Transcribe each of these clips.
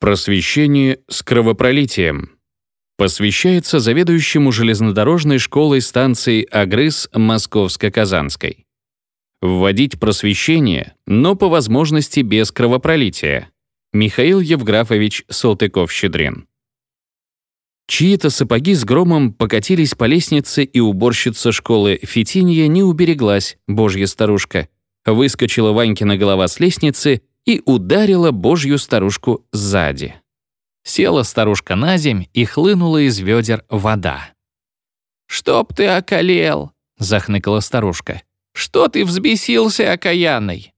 Просвещение с кровопролитием. Посвящается заведующему железнодорожной школой станции Агрыз Московско-Казанской. Вводить просвещение, но по возможности без кровопролития. Михаил Евграфович Салтыков-Щедрин. Чьи-то сапоги с громом покатились по лестнице, и уборщица школы Фитинья не убереглась, божья старушка. Выскочила Ванькина голова с лестницы и ударила божью старушку сзади. Села старушка на земь и хлынула из ведер вода. «Чтоб ты околел!» — захныкала старушка. «Что ты взбесился, окаянный?»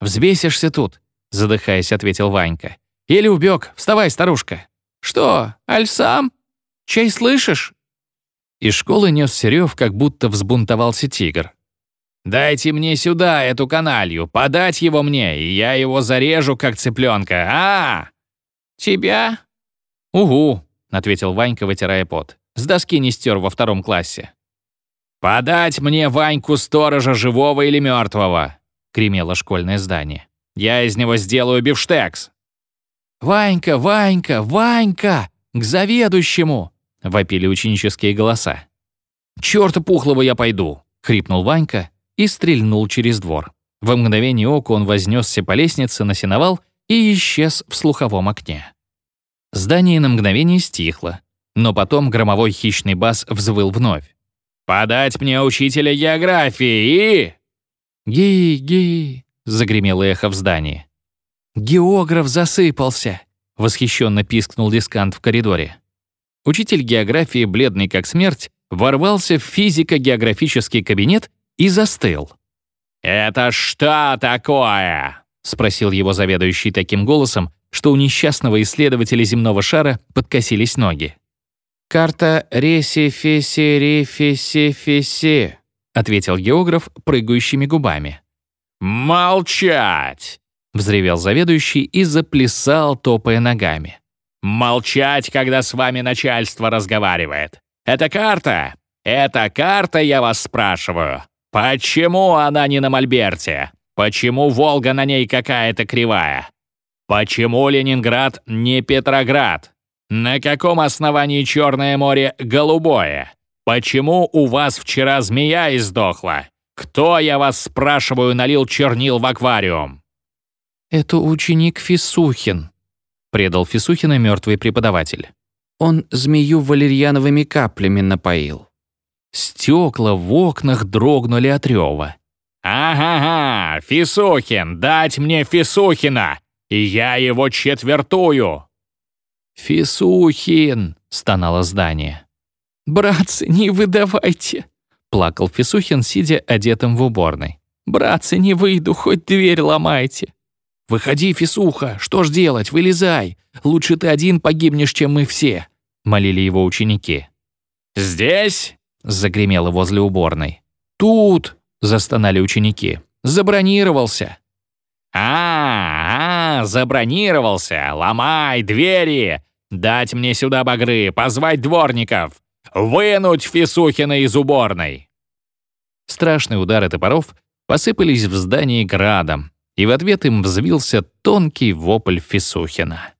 «Взбесишься тут», — задыхаясь, ответил Ванька. «Или убег. Вставай, старушка». «Что, аль сам?» Чай слышишь?» Из школы нес Серёв, как будто взбунтовался тигр. «Дайте мне сюда эту каналью, подать его мне, и я его зарежу, как цыпленка. а, «Тебя?» «Угу», — ответил Ванька, вытирая пот. «С доски не стер во втором классе». «Подать мне Ваньку сторожа живого или мертвого?» — кремело школьное здание. «Я из него сделаю бифштекс». «Ванька, Ванька, Ванька! К заведующему!» — вопили ученические голоса. «Чёрта пухлого я пойду!» — хрипнул Ванька и стрельнул через двор. В мгновение ока он вознесся по лестнице на сеновал и исчез в слуховом окне. Здание на мгновение стихло, но потом громовой хищный бас взвыл вновь. «Подать мне учителя географии и...» «Ги-ги!» — загремело эхо в здании. «Географ засыпался!» — восхищенно пискнул дискант в коридоре. Учитель географии, бледный как смерть, ворвался в физико-географический кабинет и застыл. «Это что такое?» — спросил его заведующий таким голосом, что у несчастного исследователя земного шара подкосились ноги. «Карта Реси-Феси-Рефеси-Феси», — ответил географ прыгающими губами. «Молчать!» — взревел заведующий и заплясал, топая ногами. Молчать, когда с вами начальство разговаривает. Это карта. Это карта, я вас спрашиваю. Почему она не на Мольберте? Почему Волга на ней какая-то кривая? Почему Ленинград не Петроград? На каком основании Черное море голубое? Почему у вас вчера змея издохла? Кто, я вас спрашиваю, налил чернил в аквариум? Это ученик Фисухин, предал Фисухина мертвый преподаватель. Он змею валерьяновыми каплями напоил. Стекла в окнах дрогнули от рева. «Ага-га, Фисухин, дать мне Фисухина, и я его четвертую!» «Фисухин!» — стонало здание. «Братцы, не выдавайте!» — плакал Фисухин, сидя одетым в уборной. «Братцы, не выйду, хоть дверь ломайте!» «Выходи, Фисуха, что ж делать, вылезай. Лучше ты один погибнешь, чем мы все», — молили его ученики. «Здесь?» — загремело возле уборной. «Тут!» — застонали ученики. «Забронировался». «А, а, забронировался! Ломай двери! Дать мне сюда багры, позвать дворников! Вынуть Фисухина из уборной!» Страшные удары топоров посыпались в здании градом, и в ответ им взвился тонкий вопль Фисухина.